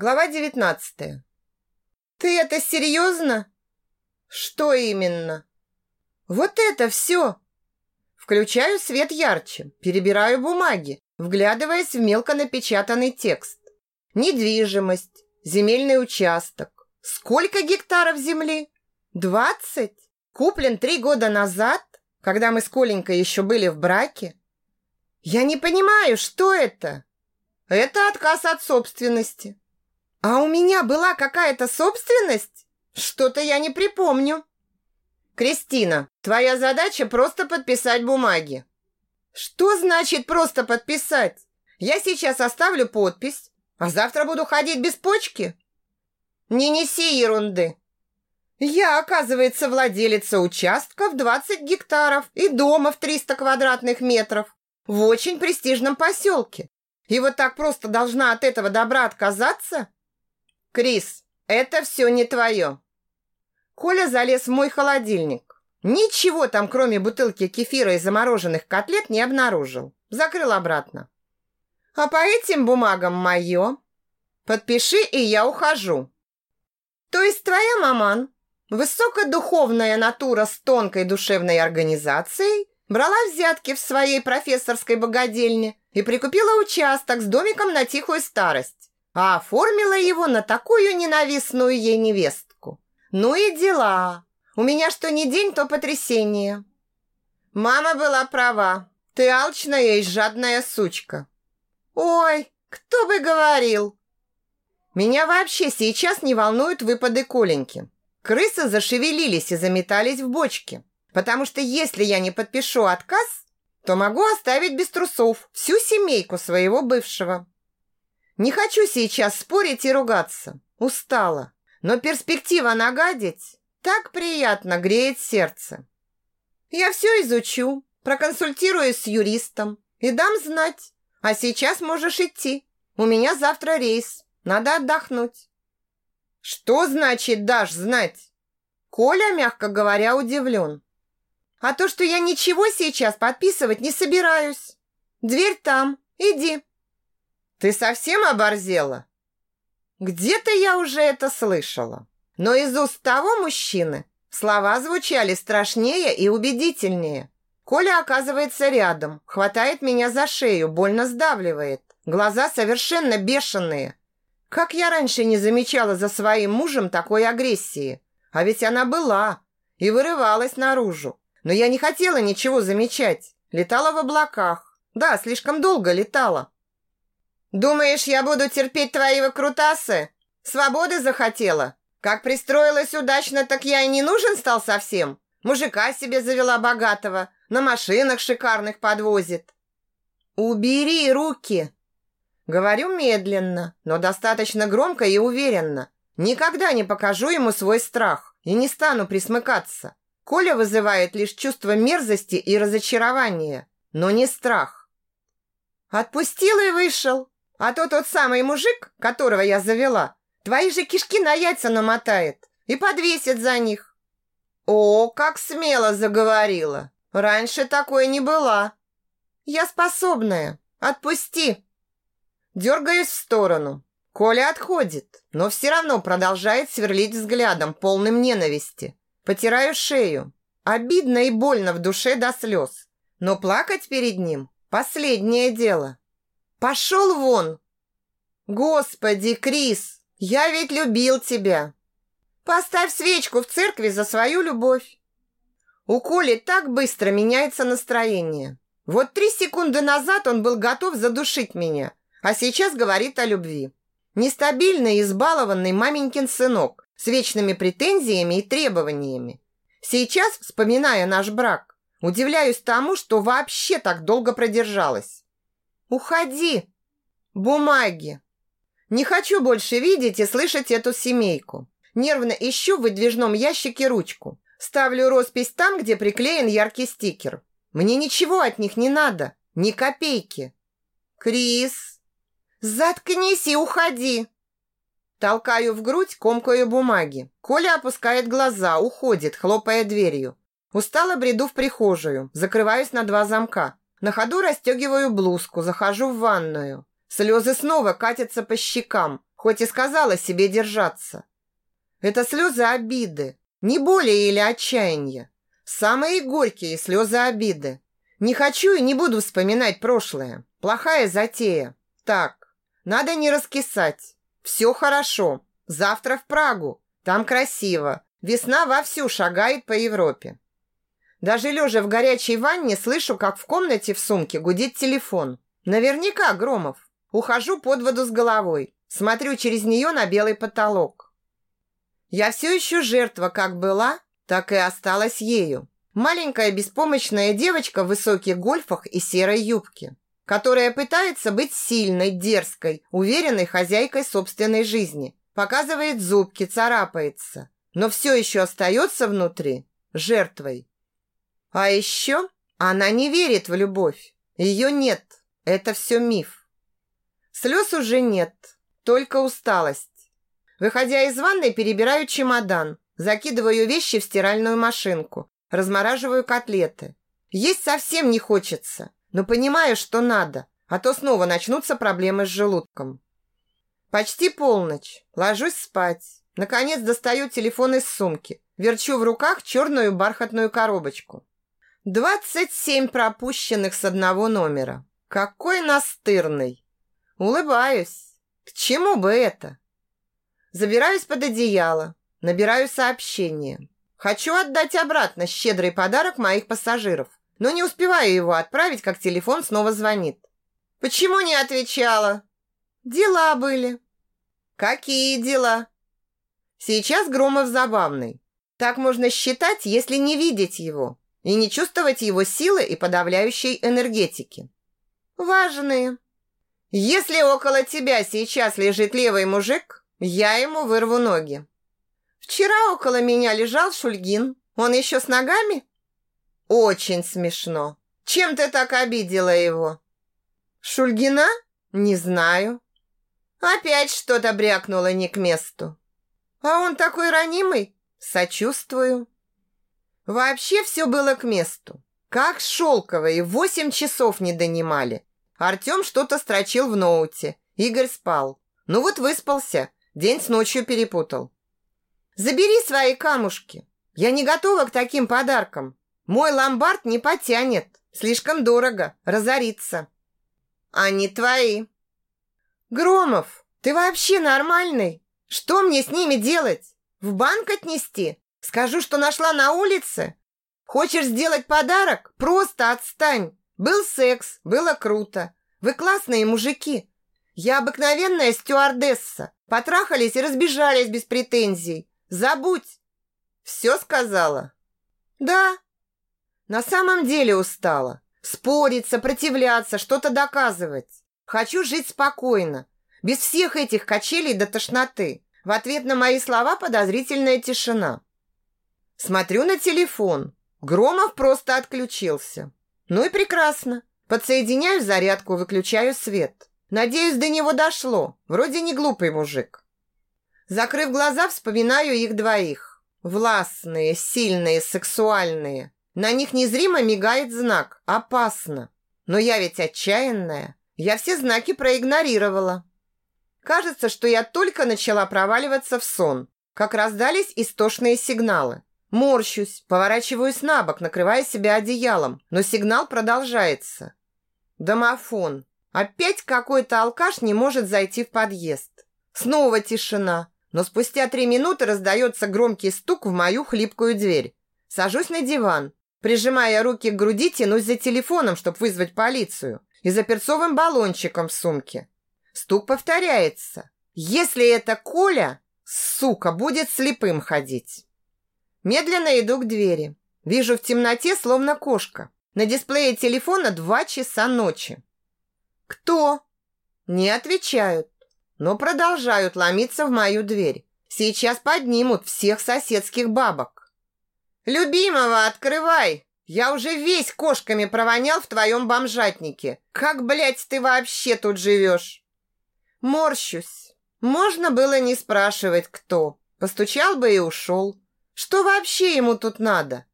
Глава 19. Ты это серьезно? Что именно? Вот это все. Включаю свет ярче, перебираю бумаги, вглядываясь в мелко напечатанный текст. Недвижимость, земельный участок. Сколько гектаров земли? Двадцать? Куплен три года назад, когда мы с Коленькой еще были в браке? Я не понимаю, что это? Это отказ от собственности. А у меня была какая-то собственность? Что-то я не припомню. Кристина, твоя задача просто подписать бумаги. Что значит просто подписать? Я сейчас оставлю подпись, а завтра буду ходить без почки? Не неси ерунды. Я, оказывается, владелица участка в 20 гектаров и дома в 300 квадратных метров в очень престижном поселке. И вот так просто должна от этого добра отказаться? Крис, это все не твое. Коля залез в мой холодильник. Ничего там, кроме бутылки кефира и замороженных котлет, не обнаружил. Закрыл обратно. А по этим бумагам мое. Подпиши, и я ухожу. То есть твоя маман, высокодуховная натура с тонкой душевной организацией, брала взятки в своей профессорской богадельне и прикупила участок с домиком на тихую старость а оформила его на такую ненавистную ей невестку. Ну и дела. У меня что ни день, то потрясение. Мама была права. Ты алчная и жадная сучка. Ой, кто бы говорил. Меня вообще сейчас не волнуют выпады Коленьки. Крысы зашевелились и заметались в бочке. Потому что если я не подпишу отказ, то могу оставить без трусов всю семейку своего бывшего. Не хочу сейчас спорить и ругаться. Устала. Но перспектива нагадить так приятно греет сердце. Я все изучу, проконсультируюсь с юристом и дам знать. А сейчас можешь идти. У меня завтра рейс. Надо отдохнуть. Что значит дашь знать? Коля, мягко говоря, удивлен. А то, что я ничего сейчас подписывать не собираюсь. Дверь там. Иди. Ты совсем оборзела? Где-то я уже это слышала. Но из уст того мужчины слова звучали страшнее и убедительнее. Коля оказывается рядом, хватает меня за шею, больно сдавливает. Глаза совершенно бешеные. Как я раньше не замечала за своим мужем такой агрессии? А ведь она была и вырывалась наружу. Но я не хотела ничего замечать. Летала в облаках. Да, слишком долго летала. Думаешь, я буду терпеть твои выкрутасы? Свободы захотела? Как пристроилась удачно, так я и не нужен стал совсем. Мужика себе завела богатого, на машинах шикарных подвозит. Убери руки. Говорю медленно, но достаточно громко и уверенно. Никогда не покажу ему свой страх и не стану присмыкаться. Коля вызывает лишь чувство мерзости и разочарования, но не страх. Отпустил и вышел. А то тот самый мужик, которого я завела, твои же кишки на яйца намотает и подвесит за них. О, как смело заговорила. Раньше такой не была. Я способная. Отпусти. Дергаюсь в сторону. Коля отходит, но все равно продолжает сверлить взглядом, полным ненависти. Потираю шею. Обидно и больно в душе до слез. Но плакать перед ним – последнее дело. Пошел вон! Господи, Крис, я ведь любил тебя. Поставь свечку в церкви за свою любовь. У Коли так быстро меняется настроение. Вот три секунды назад он был готов задушить меня, а сейчас говорит о любви. Нестабильный, избалованный маменькин сынок с вечными претензиями и требованиями. Сейчас, вспоминая наш брак, удивляюсь тому, что вообще так долго продержалась. Уходи. Бумаги. Не хочу больше видеть и слышать эту семейку. Нервно ищу в выдвижном ящике ручку. Ставлю роспись там, где приклеен яркий стикер. Мне ничего от них не надо. Ни копейки. Крис, заткнись и уходи. Толкаю в грудь, комкаю бумаги. Коля опускает глаза, уходит, хлопая дверью. Устало бреду в прихожую, закрываюсь на два замка. На ходу расстегиваю блузку, захожу в ванную. Слезы снова катятся по щекам, хоть и сказала себе держаться. Это слезы обиды, не более или отчаяния. Самые горькие слезы обиды. Не хочу и не буду вспоминать прошлое. Плохая затея. Так, надо не раскисать. Все хорошо. Завтра в Прагу. Там красиво. Весна вовсю шагает по Европе. Даже лежа в горячей ванне слышу, как в комнате в сумке гудит телефон. Наверняка Громов. Ухожу под воду с головой. Смотрю через нее на белый потолок. Я все еще жертва как была, так и осталась ею. Маленькая беспомощная девочка в высоких гольфах и серой юбке, которая пытается быть сильной, дерзкой, уверенной хозяйкой собственной жизни. Показывает зубки, царапается, но все еще остается внутри жертвой. А еще она не верит в любовь. Ее нет. Это все миф. Слез уже нет, только усталость. Выходя из ванной, перебираю чемодан, закидываю вещи в стиральную машинку, размораживаю котлеты. Есть совсем не хочется, но понимаю, что надо, а то снова начнутся проблемы с желудком. Почти полночь. Ложусь спать. Наконец достаю телефон из сумки. Верчу в руках черную бархатную коробочку. Двадцать семь пропущенных с одного номера. Какой настырный. Улыбаюсь. К чему бы это? Забираюсь под одеяло, набираю сообщение. Хочу отдать обратно щедрый подарок моих пассажиров, но не успеваю его отправить, как телефон снова звонит. Почему не отвечала? Дела были. Какие дела? Сейчас Громов забавный. Так можно считать, если не видеть его и не чувствовать его силы и подавляющей энергетики. Важные. Если около тебя сейчас лежит левый мужик, я ему вырву ноги. Вчера около меня лежал Шульгин. Он еще с ногами? Очень смешно. Чем ты так обидела его? Шульгина? Не знаю. Опять что-то брякнуло не к месту. А он такой ранимый? Сочувствую. Вообще все было к месту. Как шелковые, восемь часов не донимали. Артем что-то строчил в ноуте. Игорь спал. Ну вот выспался. День с ночью перепутал. Забери свои камушки. Я не готова к таким подаркам. Мой ломбард не потянет. Слишком дорого. Разорится. Они твои. Громов, ты вообще нормальный? Что мне с ними делать? В банк отнести? Скажу, что нашла на улице? Хочешь сделать подарок? Просто отстань. Был секс, было круто. Вы классные мужики. Я обыкновенная стюардесса. Потрахались и разбежались без претензий. Забудь. Все сказала? Да. На самом деле устала. Спорить, сопротивляться, что-то доказывать. Хочу жить спокойно, без всех этих качелей до тошноты. В ответ на мои слова подозрительная тишина. Смотрю на телефон. Громов просто отключился. Ну и прекрасно. Подсоединяю зарядку, выключаю свет. Надеюсь, до него дошло. Вроде не глупый мужик. Закрыв глаза, вспоминаю их двоих. Властные, сильные, сексуальные. На них незримо мигает знак «Опасно». Но я ведь отчаянная. Я все знаки проигнорировала. Кажется, что я только начала проваливаться в сон, как раздались истошные сигналы. Морщусь, поворачиваюсь на бок, накрывая себя одеялом, но сигнал продолжается. Домофон. Опять какой-то алкаш не может зайти в подъезд. Снова тишина, но спустя три минуты раздается громкий стук в мою хлипкую дверь. Сажусь на диван, прижимая руки к груди, тянусь за телефоном, чтобы вызвать полицию, и за перцовым баллончиком в сумке. Стук повторяется. Если это Коля, сука, будет слепым ходить. Медленно иду к двери. Вижу в темноте, словно кошка. На дисплее телефона два часа ночи. «Кто?» Не отвечают, но продолжают ломиться в мою дверь. Сейчас поднимут всех соседских бабок. «Любимого, открывай! Я уже весь кошками провонял в твоем бомжатнике. Как, блядь, ты вообще тут живешь?» Морщусь. Можно было не спрашивать, кто. Постучал бы и ушел. Что вообще ему тут надо?